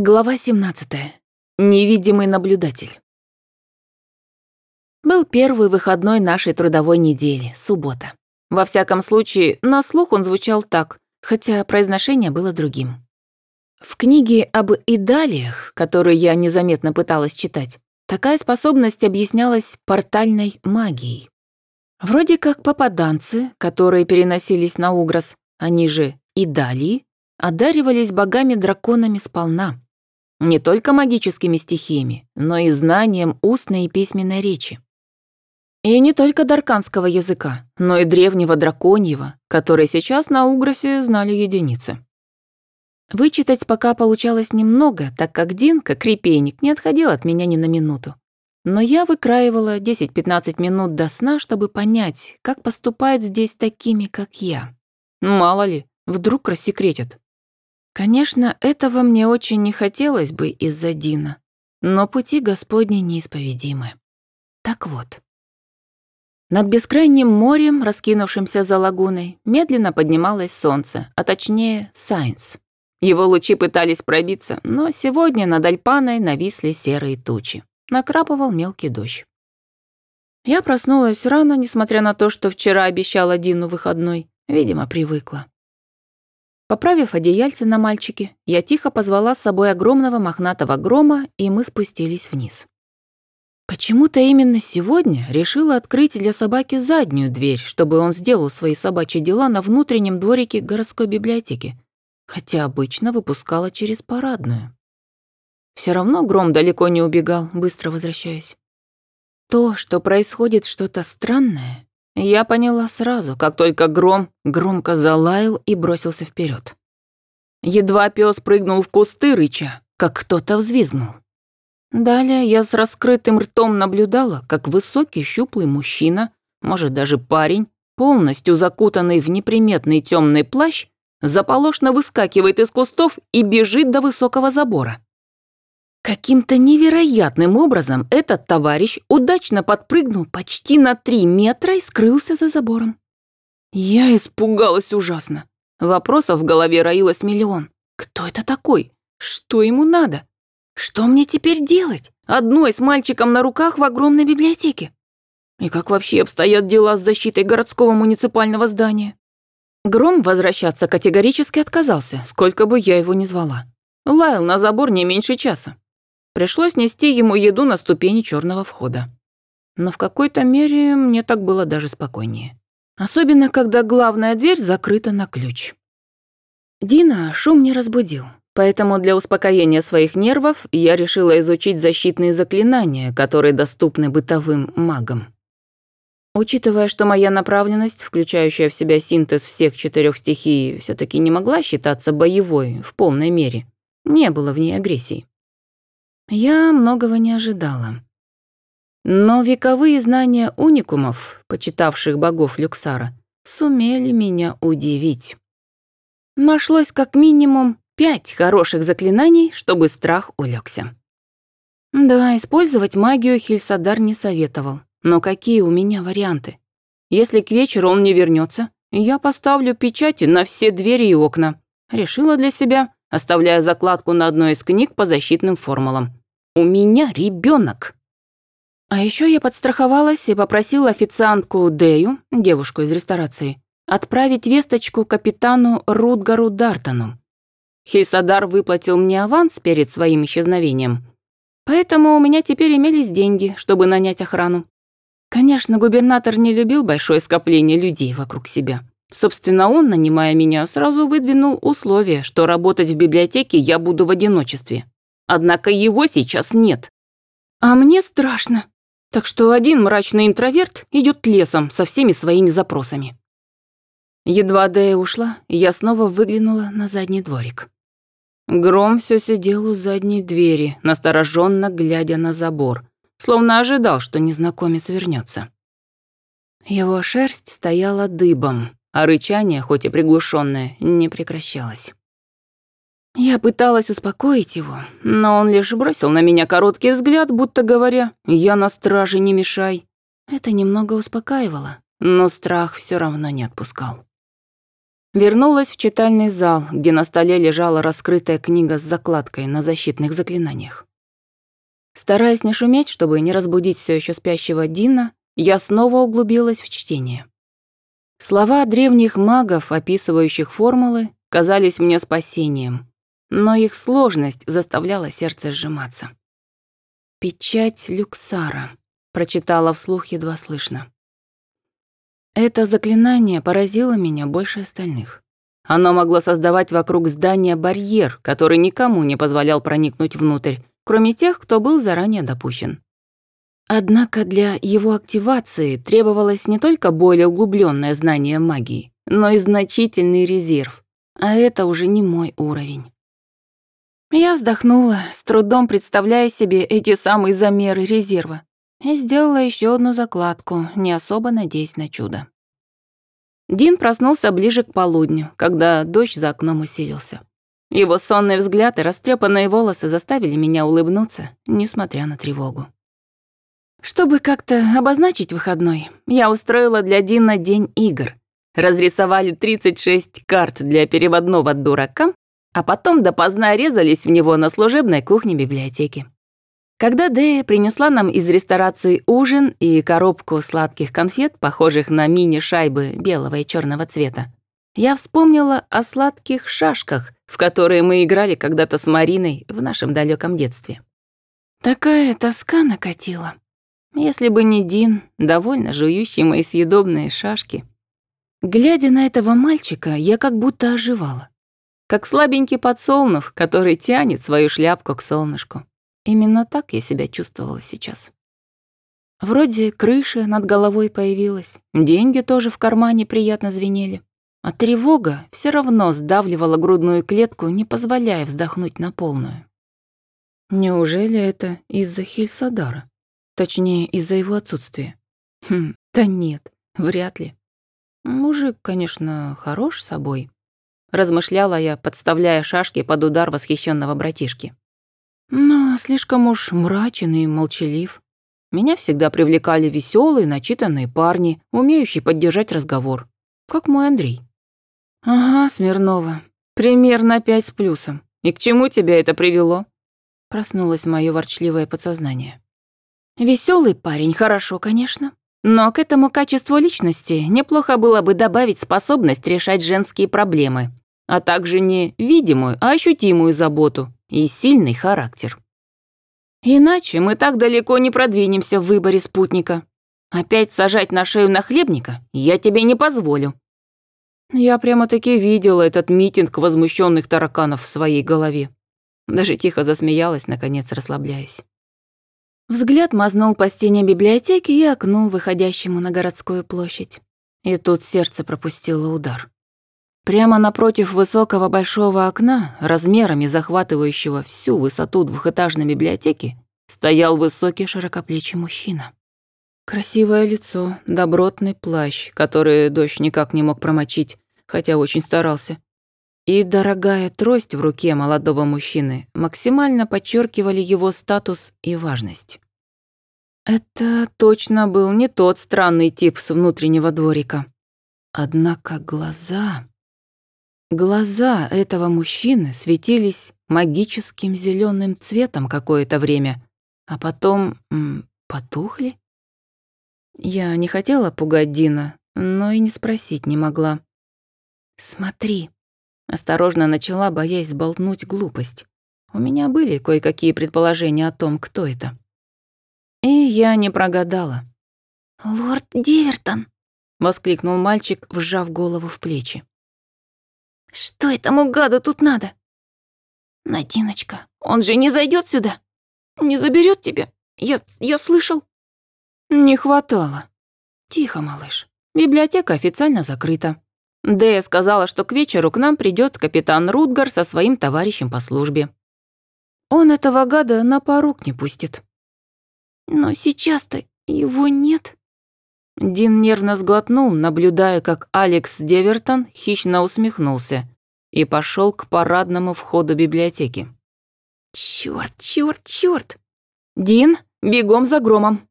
Глава 17. Невидимый наблюдатель. Был первый выходной нашей трудовой недели, суббота. Во всяком случае, на слух он звучал так, хотя произношение было другим. В книге об идалиях, которую я незаметно пыталась читать, такая способность объяснялась портальной магией. Вроде как попаданцы, которые переносились на Угрос, они же идалии, одаривались богами-драконами сполна. Не только магическими стихиями, но и знанием устной и письменной речи. И не только дарканского языка, но и древнего драконьего, который сейчас на Угросе знали единицы. Вычитать пока получалось немного, так как Динка, крепейник, не отходил от меня ни на минуту. Но я выкраивала 10-15 минут до сна, чтобы понять, как поступают здесь такими, как я. Мало ли, вдруг рассекретят. Конечно, этого мне очень не хотелось бы из-за Дина, но пути Господни неисповедимы. Так вот. Над бескрайним морем, раскинувшимся за лагуной, медленно поднималось солнце, а точнее Сайнс. Его лучи пытались пробиться, но сегодня над Альпаной нависли серые тучи. Накрапывал мелкий дождь. Я проснулась рано, несмотря на то, что вчера обещала Дину выходной. Видимо, привыкла. Поправив одеяльце на мальчике, я тихо позвала с собой огромного мохнатого грома, и мы спустились вниз. Почему-то именно сегодня решила открыть для собаки заднюю дверь, чтобы он сделал свои собачьи дела на внутреннем дворике городской библиотеки, хотя обычно выпускала через парадную. Все равно гром далеко не убегал, быстро возвращаясь. То, что происходит что-то странное, я поняла сразу, как только гром громко залаял и бросился вперед. Едва пес прыгнул в кусты рыча, как кто-то взвизгнул. Далее я с раскрытым ртом наблюдала, как высокий щуплый мужчина, может даже парень, полностью закутанный в неприметный темный плащ, заполошно выскакивает из кустов и бежит до высокого забора. Каким-то невероятным образом этот товарищ удачно подпрыгнул почти на три метра и скрылся за забором. Я испугалась ужасно. Вопросов в голове роилось миллион. Кто это такой? Что ему надо? Что мне теперь делать? Одной с мальчиком на руках в огромной библиотеке. И как вообще обстоят дела с защитой городского муниципального здания? Гром возвращаться категорически отказался, сколько бы я его ни звала. Лаял на забор не меньше часа. Пришлось нести ему еду на ступени черного входа. Но в какой-то мере мне так было даже спокойнее. Особенно, когда главная дверь закрыта на ключ. Дина шум не разбудил, поэтому для успокоения своих нервов я решила изучить защитные заклинания, которые доступны бытовым магам. Учитывая, что моя направленность, включающая в себя синтез всех четырех стихий, все таки не могла считаться боевой в полной мере, не было в ней агрессии. Я многого не ожидала. Но вековые знания уникумов, почитавших богов Люксара, сумели меня удивить. Нашлось как минимум пять хороших заклинаний, чтобы страх улегся. Да, использовать магию Хильсадар не советовал. Но какие у меня варианты? Если к вечеру он не вернется, я поставлю печати на все двери и окна. Решила для себя, оставляя закладку на одной из книг по защитным формулам. У меня ребенок. А еще я подстраховалась и попросила официантку Дею, девушку из ресторации, отправить весточку капитану Рутгару Дартону. Хейсадар выплатил мне аванс перед своим исчезновением, поэтому у меня теперь имелись деньги, чтобы нанять охрану. Конечно, губернатор не любил большое скопление людей вокруг себя. Собственно, он, нанимая меня, сразу выдвинул условие, что работать в библиотеке я буду в одиночестве. Однако его сейчас нет. А мне страшно. Так что один мрачный интроверт идет лесом со всеми своими запросами. Едва Дэя ушла, я снова выглянула на задний дворик. Гром все сидел у задней двери, настороженно глядя на забор, словно ожидал, что незнакомец вернется. Его шерсть стояла дыбом, а рычание, хоть и приглушенное, не прекращалось. Я пыталась успокоить его, но он лишь бросил на меня короткий взгляд, будто говоря, «Я на страже, не мешай». Это немного успокаивало, но страх все равно не отпускал. Вернулась в читальный зал, где на столе лежала раскрытая книга с закладкой на защитных заклинаниях. Стараясь не шуметь, чтобы не разбудить все еще спящего Дина, я снова углубилась в чтение. Слова древних магов, описывающих формулы, казались мне спасением, но их сложность заставляла сердце сжиматься. «Печать Люксара», — прочитала вслух едва слышно. Это заклинание поразило меня больше остальных. Оно могло создавать вокруг здания барьер, который никому не позволял проникнуть внутрь, кроме тех, кто был заранее допущен. Однако для его активации требовалось не только более углубленное знание магии, но и значительный резерв, а это уже не мой уровень. Я вздохнула, с трудом представляя себе эти самые замеры резерва и сделала еще одну закладку, не особо надеясь на чудо. Дин проснулся ближе к полудню, когда дождь за окном усилился. Его сонный взгляд и растрепанные волосы заставили меня улыбнуться, несмотря на тревогу. Чтобы как-то обозначить выходной, я устроила для Дина день игр. Разрисовали 36 карт для переводного дурака, а потом допоздна резались в него на служебной кухне библиотеки. Когда Дэя принесла нам из ресторации ужин и коробку сладких конфет, похожих на мини-шайбы белого и черного цвета, я вспомнила о сладких шашках, в которые мы играли когда-то с Мариной в нашем далеком детстве. Такая тоска накатила. Если бы не Дин, довольно жующий мои съедобные шашки. Глядя на этого мальчика, я как будто оживала. Как слабенький подсолнух, который тянет свою шляпку к солнышку. Именно так я себя чувствовала сейчас. Вроде крыша над головой появилась, деньги тоже в кармане приятно звенели. А тревога все равно сдавливала грудную клетку, не позволяя вздохнуть на полную. Неужели это из-за Хильсадара? Точнее, из-за его отсутствия? Хм, да нет, вряд ли. Мужик, конечно, хорош собой. Размышляла я, подставляя шашки под удар восхищенного братишки. Но слишком уж мрачен и молчалив. Меня всегда привлекали веселые, начитанные парни, умеющие поддержать разговор. Как мой Андрей. Ага, Смирнова. Примерно пять с плюсом. И к чему тебя это привело? Проснулось мое ворчливое подсознание. Веселый парень, хорошо, конечно. Но к этому качеству личности неплохо было бы добавить способность решать женские проблемы, а также не видимую, а ощутимую заботу, и сильный характер. Иначе мы так далеко не продвинемся в выборе спутника. Опять сажать на шею нахлебника я тебе не позволю. Я прямо-таки видела этот митинг возмущенных тараканов в своей голове. Даже тихо засмеялась, наконец расслабляясь. Взгляд мазнул по стене библиотеки и окну, выходящему на городскую площадь. И тут сердце пропустило удар. Прямо напротив высокого большого окна, размерами захватывающего всю высоту двухэтажной библиотеки, стоял высокий широкоплечий мужчина. Красивое лицо, добротный плащ, который дождь никак не мог промочить, хотя очень старался. И дорогая трость в руке молодого мужчины максимально подчеркивали его статус и важность. Это точно был не тот странный тип с внутреннего дворика. Однако глаза... Глаза этого мужчины светились магическим зеленым цветом какое-то время, а потом м, потухли. Я не хотела пугать Дина, но и не спросить не могла. «Смотри», — осторожно начала, боясь сболтнуть глупость. У меня были кое-какие предположения о том, кто это. И я не прогадала. «Лорд Дивертон!» — воскликнул мальчик, вжав голову в плечи. Что этому гаду тут надо? Надиночка, он же не зайдет сюда. Не заберет тебя. Я, я слышал. Не хватало. Тихо, малыш. Библиотека официально закрыта. Дэя сказала, что к вечеру к нам придет капитан Рутгар со своим товарищем по службе. Он этого гада на порог не пустит. Но сейчас-то его нет. Дин нервно сглотнул, наблюдая, как Алекс Девертон хищно усмехнулся и пошел к парадному входу библиотеки. Черт, черт, черт! Дин, бегом за громом!»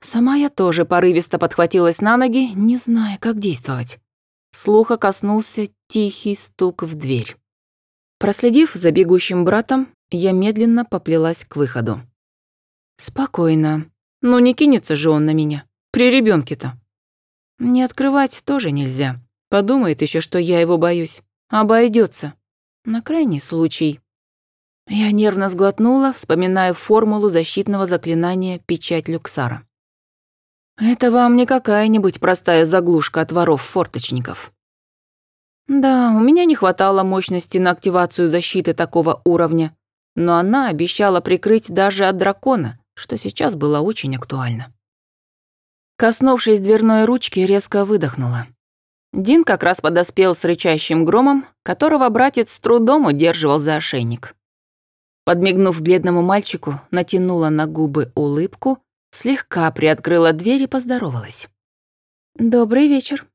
Сама я тоже порывисто подхватилась на ноги, не зная, как действовать. слуха коснулся тихий стук в дверь. Проследив за бегущим братом, я медленно поплелась к выходу. Спокойно. Ну не кинется же он на меня. При ребенке то Не открывать тоже нельзя. Подумает еще, что я его боюсь. Обойдется. На крайний случай. Я нервно сглотнула, вспоминая формулу защитного заклинания «Печать Люксара». Это вам не какая-нибудь простая заглушка от воров-форточников. Да, у меня не хватало мощности на активацию защиты такого уровня, но она обещала прикрыть даже от дракона, что сейчас было очень актуально. Коснувшись дверной ручки, резко выдохнула. Дин как раз подоспел с рычащим громом, которого братец с трудом удерживал за ошейник. Подмигнув бледному мальчику, натянула на губы улыбку, слегка приоткрыла дверь и поздоровалась. «Добрый вечер».